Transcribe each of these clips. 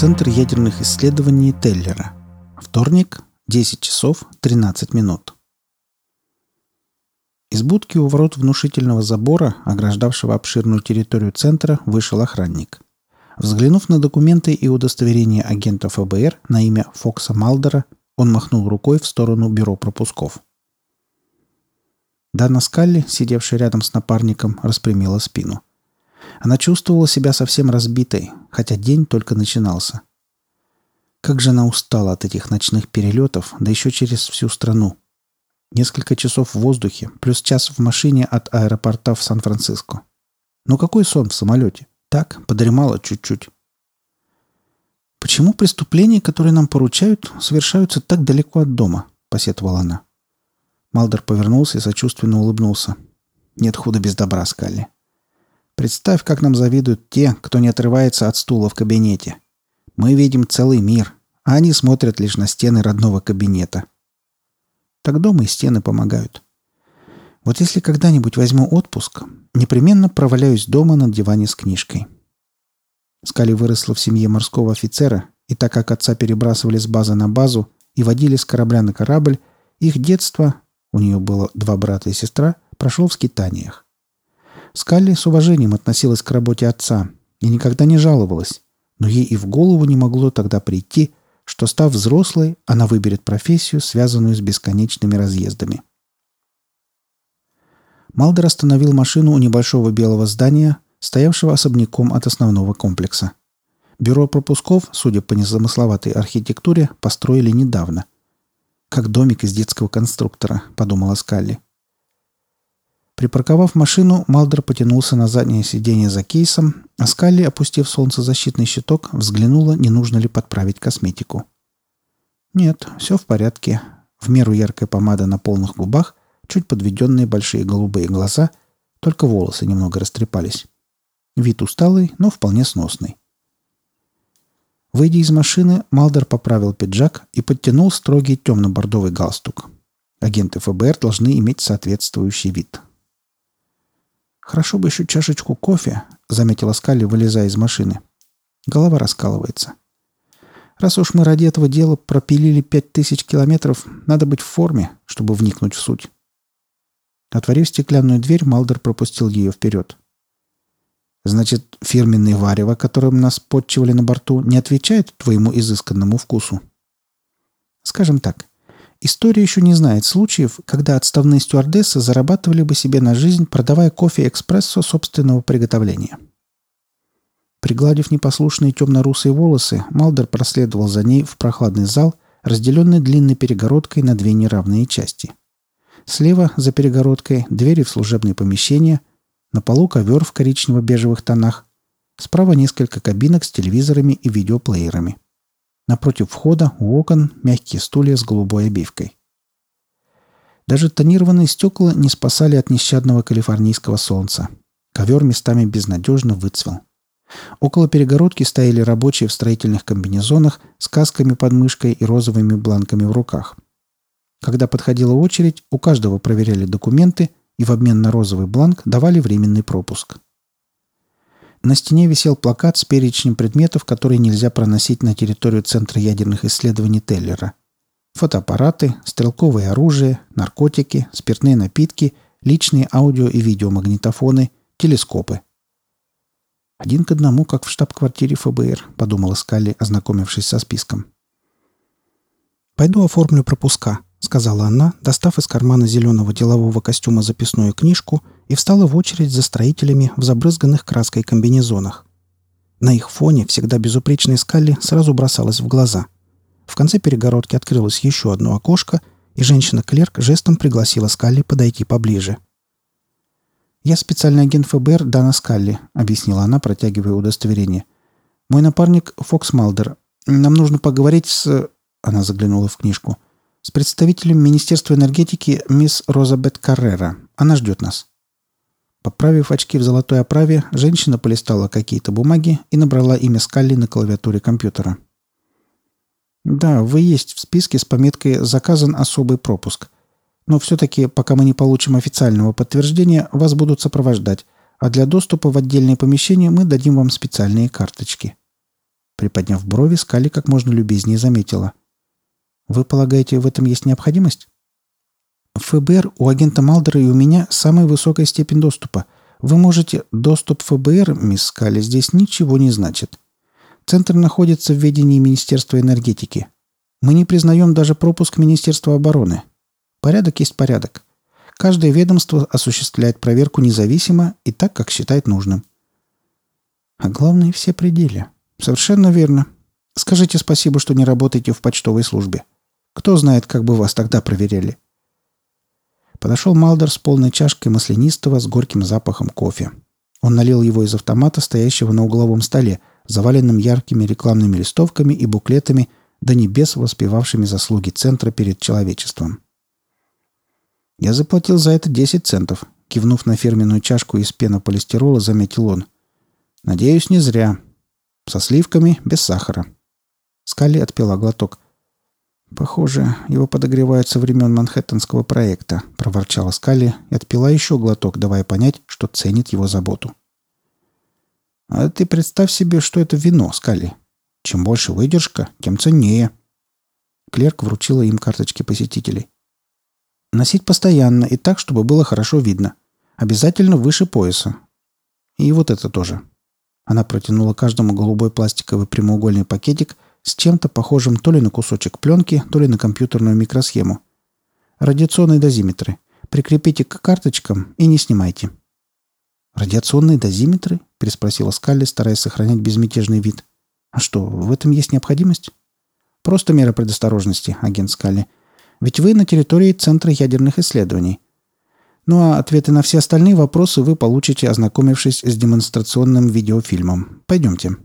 Центр ядерных исследований Теллера. Вторник, 10 часов 13 минут. Из будки у ворот внушительного забора, ограждавшего обширную территорию центра, вышел охранник. Взглянув на документы и удостоверение агента ФБР на имя Фокса Малдера, он махнул рукой в сторону бюро пропусков. Дана Скалли, сидевшая рядом с напарником, распрямила спину. Она чувствовала себя совсем разбитой, хотя день только начинался. Как же она устала от этих ночных перелетов, да еще через всю страну. Несколько часов в воздухе, плюс час в машине от аэропорта в Сан-Франциско. Ну какой сон в самолете? Так, подремала чуть-чуть. «Почему преступления, которые нам поручают, совершаются так далеко от дома?» — посетовала она. Малдер повернулся и сочувственно улыбнулся. «Нет худа без добра, Скалли. Представь, как нам завидуют те, кто не отрывается от стула в кабинете. Мы видим целый мир, а они смотрят лишь на стены родного кабинета. Так дома и стены помогают. Вот если когда-нибудь возьму отпуск, непременно проваляюсь дома на диване с книжкой. Скали выросла в семье морского офицера, и так как отца перебрасывали с базы на базу и водили с корабля на корабль, их детство, у нее было два брата и сестра, прошло в скитаниях. Скалли с уважением относилась к работе отца и никогда не жаловалась, но ей и в голову не могло тогда прийти, что, став взрослой, она выберет профессию, связанную с бесконечными разъездами. Малдер остановил машину у небольшого белого здания, стоявшего особняком от основного комплекса. Бюро пропусков, судя по незамысловатой архитектуре, построили недавно. «Как домик из детского конструктора», — подумала Скалли. Припарковав машину, Малдер потянулся на заднее сиденье за кейсом, а Скалли, опустив солнцезащитный щиток, взглянула, не нужно ли подправить косметику. Нет, все в порядке. В меру яркая помада на полных губах, чуть подведенные большие голубые глаза, только волосы немного растрепались. Вид усталый, но вполне сносный. Выйдя из машины, Малдер поправил пиджак и подтянул строгий темно-бордовый галстук. Агенты ФБР должны иметь соответствующий вид. «Хорошо бы еще чашечку кофе», — заметила Скалли, вылезая из машины. Голова раскалывается. «Раз уж мы ради этого дела пропилили пять тысяч километров, надо быть в форме, чтобы вникнуть в суть». Отворив стеклянную дверь, Малдер пропустил ее вперед. «Значит, фирменный варево, которым нас подчивали на борту, не отвечает твоему изысканному вкусу?» «Скажем так, История еще не знает случаев, когда отставные стюардессы зарабатывали бы себе на жизнь, продавая кофе экспрессо собственного приготовления. Пригладив непослушные темно-русые волосы, Малдер проследовал за ней в прохладный зал, разделенный длинной перегородкой на две неравные части. Слева, за перегородкой, двери в служебные помещения, на полу ковер в коричнево-бежевых тонах, справа несколько кабинок с телевизорами и видеоплеерами – Напротив входа у окон мягкие стулья с голубой обивкой. Даже тонированные стекла не спасали от нещадного калифорнийского солнца. Ковер местами безнадежно выцвел. Около перегородки стояли рабочие в строительных комбинезонах с касками под мышкой и розовыми бланками в руках. Когда подходила очередь, у каждого проверяли документы и в обмен на розовый бланк давали временный пропуск. На стене висел плакат с перечнем предметов, которые нельзя проносить на территорию Центра ядерных исследований Теллера. Фотоаппараты, стрелковое оружие, наркотики, спиртные напитки, личные аудио и видеомагнитофоны, телескопы. «Один к одному, как в штаб-квартире ФБР», — подумала Скалли, ознакомившись со списком. «Пойду оформлю пропуска», — сказала она, достав из кармана зеленого делового костюма записную книжку и встала в очередь за строителями в забрызганных краской комбинезонах. На их фоне всегда безупречная Скалли сразу бросалась в глаза. В конце перегородки открылось еще одно окошко, и женщина-клерк жестом пригласила Скалли подойти поближе. «Я специальный агент ФБР Дана Скалли», — объяснила она, протягивая удостоверение. «Мой напарник Фокс Малдер. Нам нужно поговорить с...» Она заглянула в книжку — с представителем Министерства энергетики мисс Розабет Каррера. Она ждет нас». Поправив очки в золотой оправе, женщина полистала какие-то бумаги и набрала имя Скалли на клавиатуре компьютера. «Да, вы есть в списке с пометкой «Заказан особый пропуск». Но все-таки, пока мы не получим официального подтверждения, вас будут сопровождать, а для доступа в отдельные помещения мы дадим вам специальные карточки». Приподняв брови, Скали как можно любезнее заметила. «Вы полагаете, в этом есть необходимость?» «В ФБР у агента Малдера и у меня самая высокая степень доступа. Вы можете... Доступ ФБР, мисс Скали, здесь ничего не значит. Центр находится в ведении Министерства энергетики. Мы не признаем даже пропуск Министерства обороны. Порядок есть порядок. Каждое ведомство осуществляет проверку независимо и так, как считает нужным. А главное, все пределы. Совершенно верно. Скажите спасибо, что не работаете в почтовой службе. Кто знает, как бы вас тогда проверяли. Подошел Малдер с полной чашкой маслянистого с горьким запахом кофе. Он налил его из автомата, стоящего на угловом столе, заваленным яркими рекламными листовками и буклетами до небес, воспевавшими заслуги центра перед человечеством. «Я заплатил за это 10 центов», — кивнув на фирменную чашку из пенополистирола, заметил он. «Надеюсь, не зря. Со сливками, без сахара». Скалли отпила глоток — «Похоже, его подогревают со времен Манхэттенского проекта», — проворчала Скалли и отпила еще глоток, давая понять, что ценит его заботу. «А ты представь себе, что это вино, Скалли. Чем больше выдержка, тем ценнее». Клерк вручила им карточки посетителей. «Носить постоянно и так, чтобы было хорошо видно. Обязательно выше пояса. И вот это тоже». Она протянула каждому голубой пластиковый прямоугольный пакетик — с чем-то похожим то ли на кусочек пленки, то ли на компьютерную микросхему. Радиационные дозиметры. Прикрепите к карточкам и не снимайте. «Радиационные дозиметры?» – переспросила Скалли, стараясь сохранять безмятежный вид. «А что, в этом есть необходимость?» «Просто мера предосторожности, агент Скалли. Ведь вы на территории Центра ядерных исследований. Ну а ответы на все остальные вопросы вы получите, ознакомившись с демонстрационным видеофильмом. Пойдемте».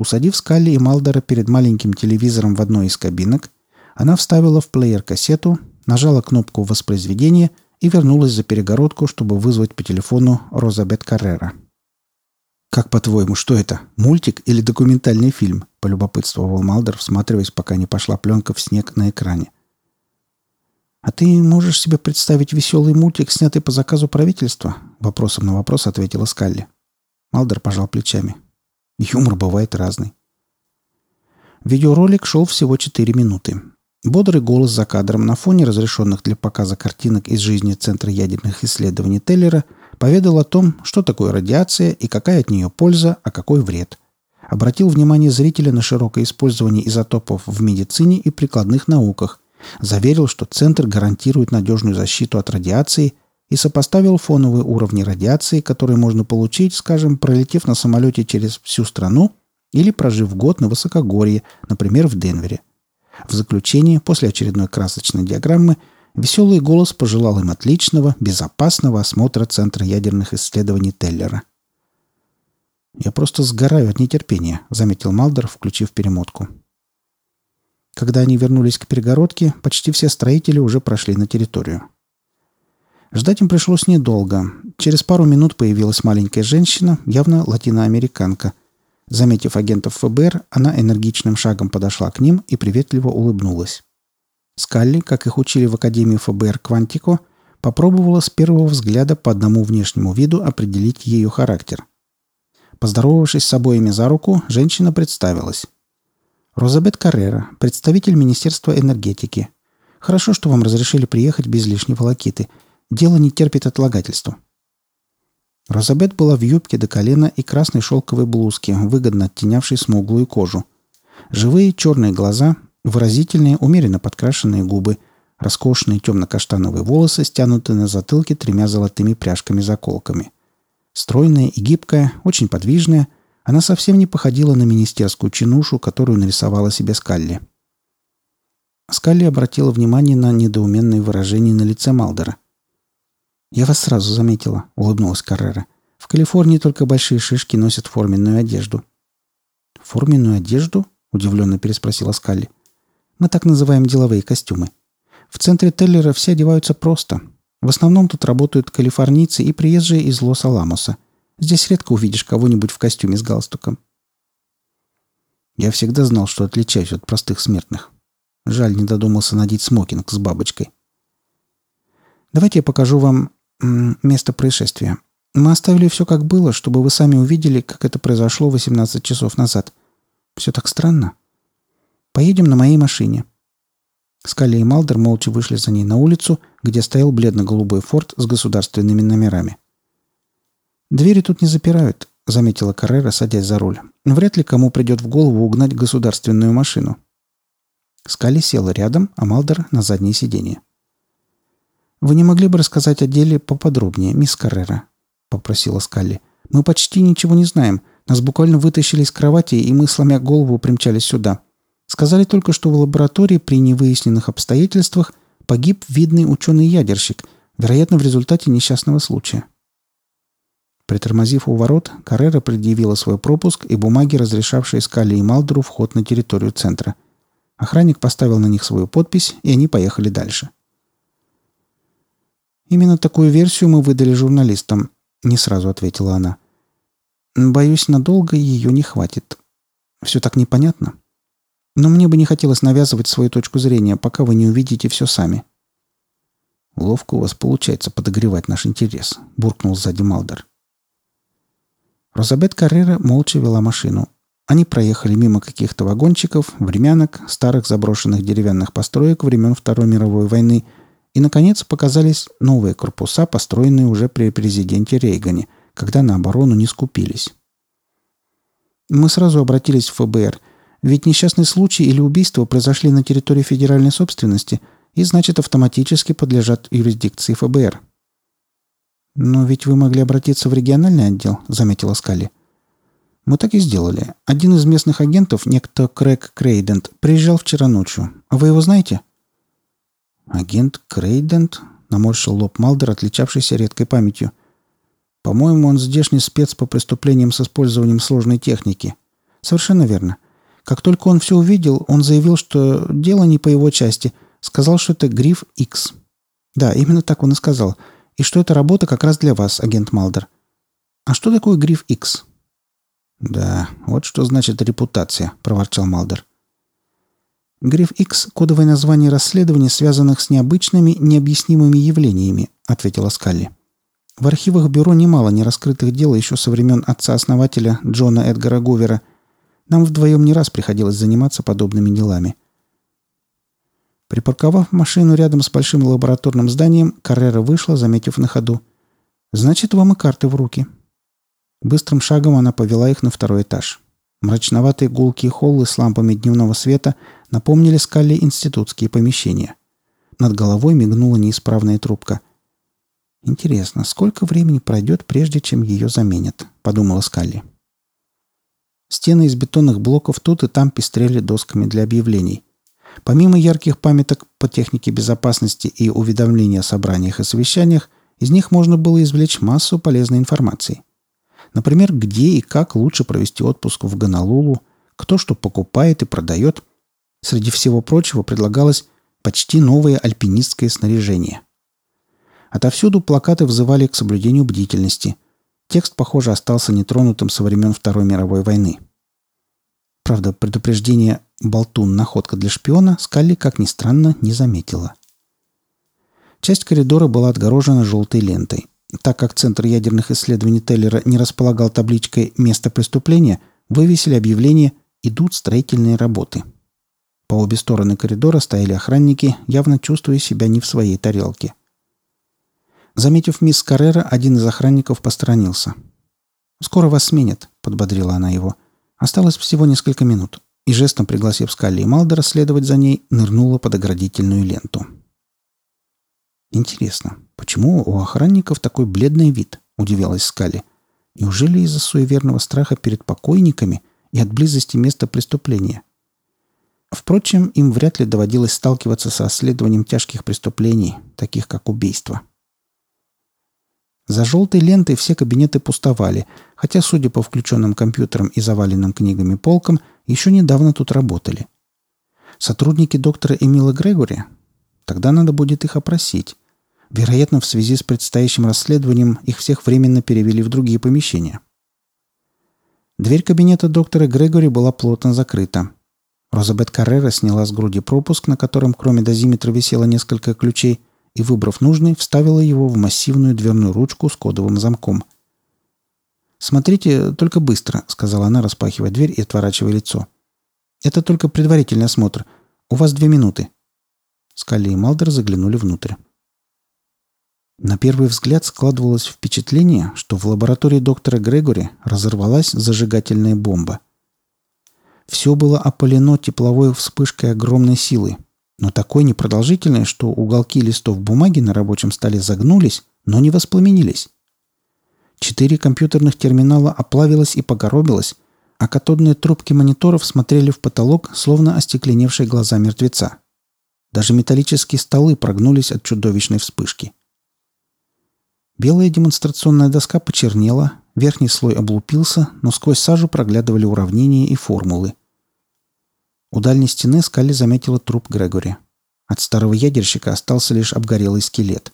Усадив Скалли и Малдера перед маленьким телевизором в одной из кабинок, она вставила в плеер кассету, нажала кнопку воспроизведения и вернулась за перегородку, чтобы вызвать по телефону Розабет Каррера. «Как, по-твоему, что это? Мультик или документальный фильм?» – полюбопытствовал Малдер, всматриваясь, пока не пошла пленка в снег на экране. «А ты можешь себе представить веселый мультик, снятый по заказу правительства?» – вопросом на вопрос ответила Скалли. Малдер пожал плечами. Юмор бывает разный. Видеоролик шел всего 4 минуты. Бодрый голос за кадром на фоне разрешенных для показа картинок из жизни Центра ядерных исследований Теллера поведал о том, что такое радиация и какая от нее польза, а какой вред. Обратил внимание зрителя на широкое использование изотопов в медицине и прикладных науках. Заверил, что Центр гарантирует надежную защиту от радиации и сопоставил фоновые уровни радиации, которые можно получить, скажем, пролетев на самолете через всю страну или прожив год на высокогорье, например, в Денвере. В заключение, после очередной красочной диаграммы, веселый голос пожелал им отличного, безопасного осмотра Центра ядерных исследований Теллера. «Я просто сгораю от нетерпения», — заметил Малдер, включив перемотку. Когда они вернулись к перегородке, почти все строители уже прошли на территорию. Ждать им пришлось недолго. Через пару минут появилась маленькая женщина, явно латиноамериканка. Заметив агентов ФБР, она энергичным шагом подошла к ним и приветливо улыбнулась. Скалли, как их учили в Академии ФБР Квантико, попробовала с первого взгляда по одному внешнему виду определить ее характер. Поздоровавшись с обоими за руку, женщина представилась. Розабет Каррера, представитель Министерства энергетики. Хорошо, что вам разрешили приехать без лишней волокиты – Дело не терпит отлагательства. Розабет была в юбке до колена и красной шелковой блузке, выгодно оттенявшей смуглую кожу. Живые черные глаза, выразительные, умеренно подкрашенные губы, роскошные темно-каштановые волосы, стянутые на затылке тремя золотыми пряжками-заколками. Стройная и гибкая, очень подвижная, она совсем не походила на министерскую чинушу, которую нарисовала себе Скалли. Скалли обратила внимание на недоуменные выражения на лице Малдера – «Я вас сразу заметила», — улыбнулась Каррера. «В Калифорнии только большие шишки носят форменную одежду». «Форменную одежду?» — удивленно переспросила Скалли. «Мы так называем деловые костюмы. В центре Теллера все одеваются просто. В основном тут работают калифорнийцы и приезжие из Лос-Аламоса. Здесь редко увидишь кого-нибудь в костюме с галстуком». Я всегда знал, что отличаюсь от простых смертных. Жаль, не додумался надеть смокинг с бабочкой. Давайте я покажу вам место происшествия. Мы оставили все как было, чтобы вы сами увидели, как это произошло 18 часов назад. Все так странно. Поедем на моей машине». Скалли и Малдер молча вышли за ней на улицу, где стоял бледно-голубой форт с государственными номерами. «Двери тут не запирают», — заметила Каррера, садясь за руль. «Вряд ли кому придет в голову угнать государственную машину». Скалли села рядом, а Малдер — на заднее сиденье. «Вы не могли бы рассказать о деле поподробнее, мисс Каррера?» — попросила Скалли. «Мы почти ничего не знаем. Нас буквально вытащили из кровати, и мы, сломя голову, примчались сюда. Сказали только, что в лаборатории при невыясненных обстоятельствах погиб видный ученый-ядерщик, вероятно, в результате несчастного случая. Притормозив у ворот, Каррера предъявила свой пропуск и бумаги, разрешавшие Скалли и Малдеру вход на территорию центра. Охранник поставил на них свою подпись, и они поехали дальше. «Именно такую версию мы выдали журналистам», — не сразу ответила она. «Боюсь, надолго ее не хватит. Все так непонятно. Но мне бы не хотелось навязывать свою точку зрения, пока вы не увидите все сами». «Ловко у вас получается подогревать наш интерес», — буркнул сзади Малдер. Розабет Каррера молча вела машину. Они проехали мимо каких-то вагончиков, времянок, старых заброшенных деревянных построек времен Второй мировой войны и, наконец, показались новые корпуса, построенные уже при президенте Рейгане, когда на оборону не скупились. Мы сразу обратились в ФБР, ведь несчастный случай или убийство произошли на территории федеральной собственности и, значит, автоматически подлежат юрисдикции ФБР. «Но ведь вы могли обратиться в региональный отдел», — заметила Скалли. «Мы так и сделали. Один из местных агентов, некто Крэг Крейдент, приезжал вчера ночью. Вы его знаете?» «Агент Крейдент?» — наморщил лоб Малдер, отличавшийся редкой памятью. «По-моему, он здешний спец по преступлениям с использованием сложной техники». «Совершенно верно. Как только он все увидел, он заявил, что дело не по его части. Сказал, что это гриф X. Да, именно так он и сказал — и что эта работа как раз для вас, агент Малдер. А что такое гриф X? Да, вот что значит репутация, проворчал Малдер. Гриф X – кодовое название расследований, связанных с необычными, необъяснимыми явлениями, ответила Скалли. В архивах бюро немало нераскрытых дел еще со времен отца-основателя Джона Эдгара Гувера. Нам вдвоем не раз приходилось заниматься подобными делами. Припарковав машину рядом с большим лабораторным зданием, Каррера вышла, заметив на ходу. «Значит, вам и карты в руки». Быстрым шагом она повела их на второй этаж. Мрачноватые гулкие холлы с лампами дневного света напомнили Скалли институтские помещения. Над головой мигнула неисправная трубка. «Интересно, сколько времени пройдет, прежде чем ее заменят?» – подумала Скалли. Стены из бетонных блоков тут и там пестрели досками для объявлений – Помимо ярких памяток по технике безопасности и уведомления о собраниях и совещаниях, из них можно было извлечь массу полезной информации. Например, где и как лучше провести отпуск в Гонолулу, кто что покупает и продает. Среди всего прочего предлагалось почти новое альпинистское снаряжение. Отовсюду плакаты взывали к соблюдению бдительности. Текст, похоже, остался нетронутым со времен Второй мировой войны. Правда, предупреждение «болтун, находка для шпиона» Скалли, как ни странно, не заметила. Часть коридора была отгорожена желтой лентой. Так как Центр ядерных исследований Теллера не располагал табличкой «Место преступления», вывесили объявление «Идут строительные работы». По обе стороны коридора стояли охранники, явно чувствуя себя не в своей тарелке. Заметив мисс Каррера, один из охранников посторонился. «Скоро вас сменят», — подбодрила она его. Осталось всего несколько минут, и жестом пригласив Скалли и Малдера следовать за ней, нырнула под оградительную ленту. «Интересно, почему у охранников такой бледный вид?» – удивилась Скалли. «Неужели из-за суеверного страха перед покойниками и от близости места преступления?» Впрочем, им вряд ли доводилось сталкиваться со расследованием тяжких преступлений, таких как убийство. За желтой лентой все кабинеты пустовали, хотя, судя по включенным компьютерам и заваленным книгами полкам, еще недавно тут работали. Сотрудники доктора Эмила Грегори? Тогда надо будет их опросить. Вероятно, в связи с предстоящим расследованием их всех временно перевели в другие помещения. Дверь кабинета доктора Грегори была плотно закрыта. Розабет Каррера сняла с груди пропуск, на котором кроме дозиметра висело несколько ключей – и, выбрав нужный, вставила его в массивную дверную ручку с кодовым замком. «Смотрите, только быстро», — сказала она, распахивая дверь и отворачивая лицо. Это только предварительный осмотр. У вас две минуты». Скалли и Малдер заглянули внутрь. На первый взгляд складывалось впечатление, что в лаборатории доктора Грегори разорвалась зажигательная бомба. Все было опалено тепловой вспышкой огромной силы, но такой непродолжительной, что уголки листов бумаги на рабочем столе загнулись, но не воспламенились. Четыре компьютерных терминала оплавилось и погоробилось, а катодные трубки мониторов смотрели в потолок, словно остекленевшие глаза мертвеца. Даже металлические столы прогнулись от чудовищной вспышки. Белая демонстрационная доска почернела, верхний слой облупился, но сквозь сажу проглядывали уравнения и формулы. У дальней стены Скалли заметила труп Грегори. От старого ядерщика остался лишь обгорелый скелет.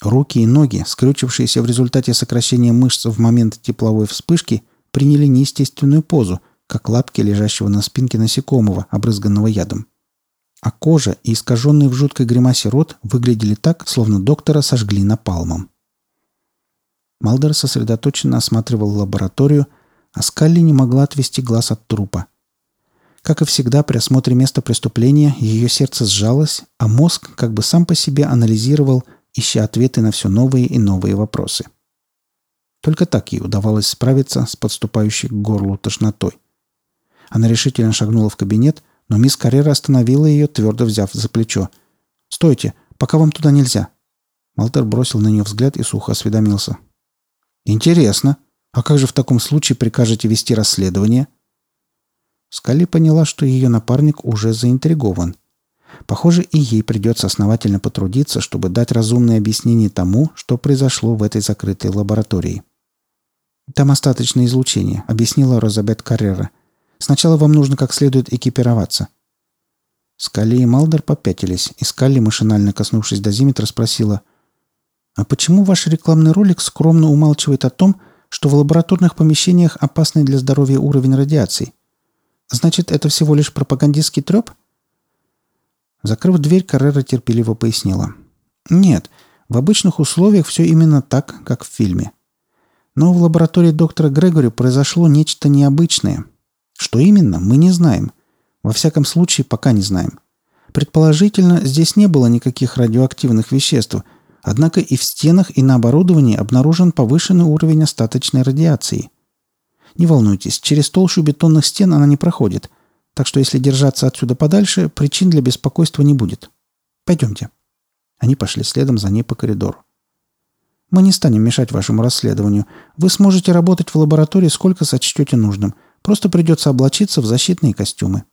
Руки и ноги, скрючившиеся в результате сокращения мышц в момент тепловой вспышки, приняли неестественную позу, как лапки лежащего на спинке насекомого, обрызганного ядом. А кожа и искаженный в жуткой гримасе рот выглядели так, словно доктора сожгли напалмом. Малдер сосредоточенно осматривал лабораторию, а Скалли не могла отвести глаз от трупа. Как и всегда, при осмотре места преступления ее сердце сжалось, а мозг как бы сам по себе анализировал, ища ответы на все новые и новые вопросы. Только так ей удавалось справиться с подступающей к горлу тошнотой. Она решительно шагнула в кабинет, но мисс Каррера остановила ее, твердо взяв за плечо. «Стойте! Пока вам туда нельзя!» Малтер бросил на нее взгляд и сухо осведомился. «Интересно. А как же в таком случае прикажете вести расследование?» Скали поняла, что ее напарник уже заинтригован. Похоже, и ей придется основательно потрудиться, чтобы дать разумное объяснение тому, что произошло в этой закрытой лаборатории. «Там остаточное излучение», — объяснила Розабет Каррера. «Сначала вам нужно как следует экипироваться». Скали и Малдер попятились, и Скалли, машинально коснувшись дозиметра, спросила — а почему ваш рекламный ролик скромно умалчивает о том, что в лабораторных помещениях опасный для здоровья уровень радиации? Значит, это всего лишь пропагандистский треп? Закрыв дверь, Каррера терпеливо пояснила. Нет, в обычных условиях все именно так, как в фильме. Но в лаборатории доктора Грегори произошло нечто необычное. Что именно, мы не знаем. Во всяком случае, пока не знаем. Предположительно, здесь не было никаких радиоактивных веществ – Однако и в стенах, и на оборудовании обнаружен повышенный уровень остаточной радиации. Не волнуйтесь, через толщу бетонных стен она не проходит, так что если держаться отсюда подальше, причин для беспокойства не будет. Пойдемте. Они пошли следом за ней по коридору. Мы не станем мешать вашему расследованию. Вы сможете работать в лаборатории сколько сочтете нужным. Просто придется облачиться в защитные костюмы.